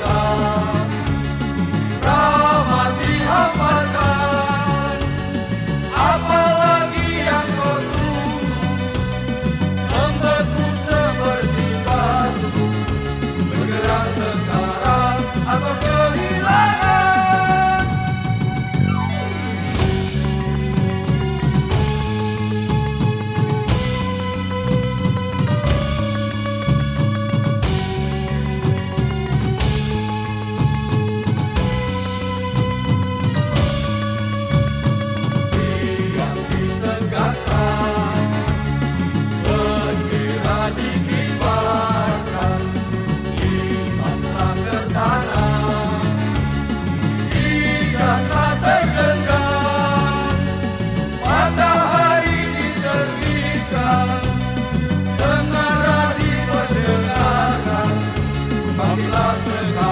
Krishna lost without.